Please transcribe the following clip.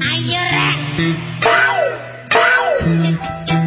Ayo rek. Bau, bau.